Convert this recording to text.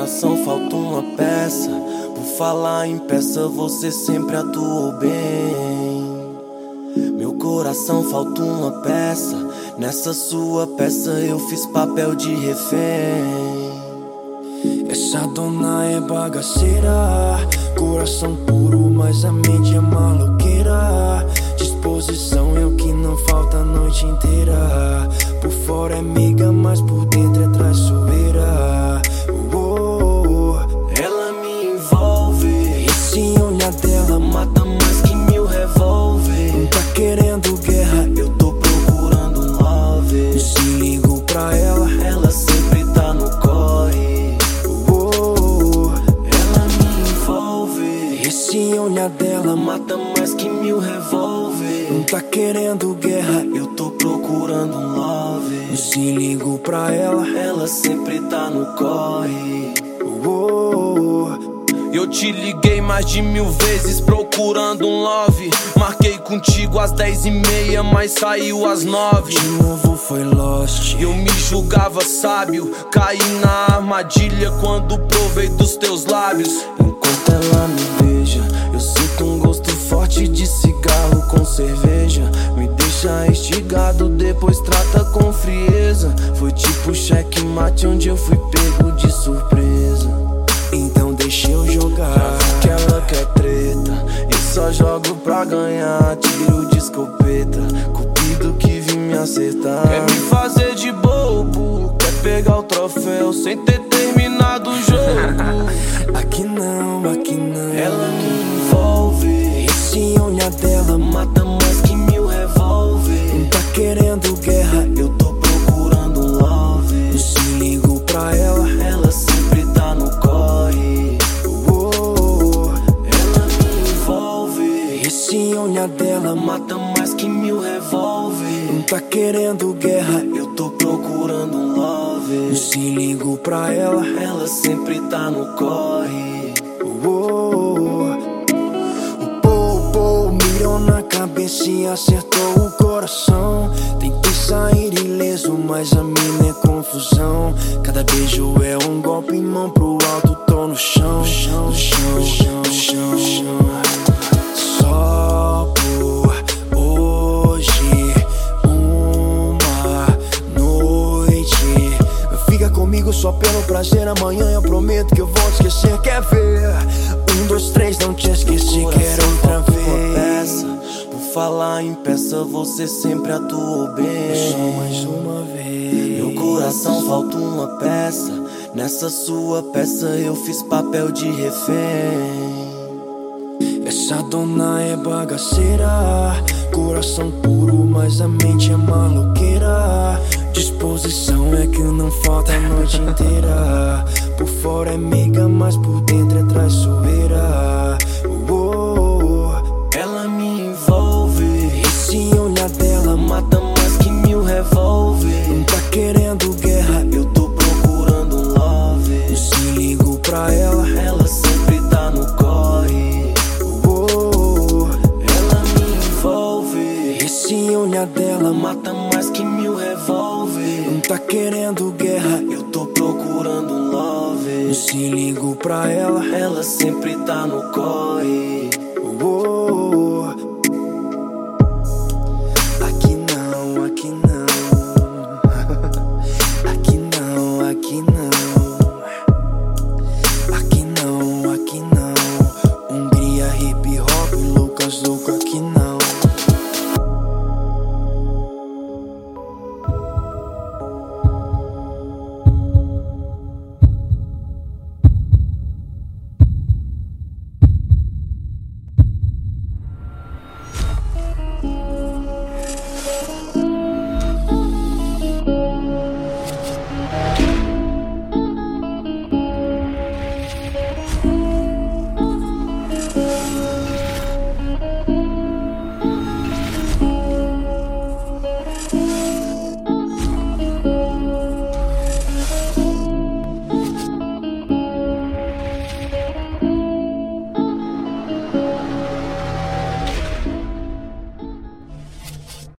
coração falta uma peça. Por falar em peça, você sempre atuou bem. Meu coração falta uma peça. Nessa sua peça eu fiz papel de refém. Essa dona é bagaceira, coração puro, mas a mente é maloqueira. Disposição é o que não falta a noite inteira. Por fora é amiga, mas por dentro Olhar dela Mata mais que mil revólver. tá querendo guerra. Eu tô procurando um love. Se ligo pra ela. Ela sempre tá no corre. Oh. Eu te liguei mais de mil vezes procurando um love. Marquei contigo às dez e meia, mas saiu às nove. De novo foi Lost. Eu me julgava sábio, caí na armadilha quando provei dos teus lábios. Enquanto ela me beija, eu sinto um gosto forte de cigarro com cerveja. Me deixa instigado, depois trata com frieza. Foi tipo checkmate onde eu fui pego de surpresa. Então deixa eu jogar. Que ela quer treta, eu só jogo pra ganhar. Tiro de escopeta, cupido que vim me acertar. Quer me fazer de bobo, quer pegar o troféu sem ter terminado guerra. Eu tô procurando love, Se ligo pra ela. ela sempre tá no corre. Oh. Ela me envolve. Esse olhar dela Mata mais que mil revólver. tá querendo guerra. Eu tô procurando love. Se ligo pra ela. Ela sempre tá no corre. Oh, oh, oh. O pou mirou na cabeça e acertou o coração. Sair ileso, mas a mina é confusão. Cada beijo é um golpe, mão pro alto, tô no chão. No chão, no chão, no chão, no chão, no chão. Só por hoje, uma noite. Fica comigo só pelo prazer. Amanhã eu prometo que eu vou te esquecer. Quer ver? Um, dois, três, não te esqueci. Quero outra vez. Falar em peça, você sempre atuou Só bem. mais uma vez. Meu coração falta uma peça. Nessa sua peça eu fiz papel de refém. Essa dona é bagaceira, coração puro, mas a mente é maloqueira. Disposição é que não falta a noite inteira. Por fora é meiga, mas por dentro é traiçoeira. Oh, querendo guerra. Eu tô procurando um love. Se ligo pra ela. Ela sempre tá no corre. Oh, oh.